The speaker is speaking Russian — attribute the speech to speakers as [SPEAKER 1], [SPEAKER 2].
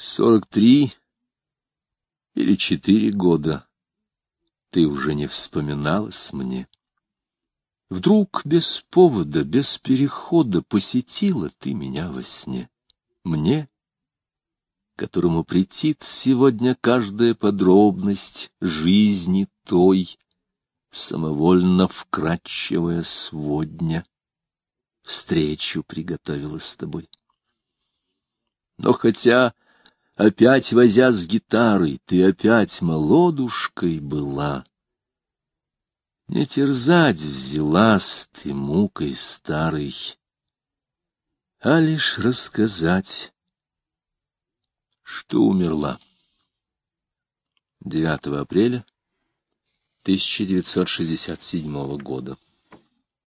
[SPEAKER 1] Сорок три или четыре года ты уже не вспоминалась мне. Вдруг без повода, без перехода посетила ты меня во сне. Мне, которому претит сегодня каждая подробность жизни той, самовольно вкрадчивая сводня, встречу приготовила с тобой. Но хотя, опять возя с гитарой, ты опять молодушкой была, не терзать взялась ты мукой старой, а лишь рассказать, что умерла. 9 апреля 1967 года.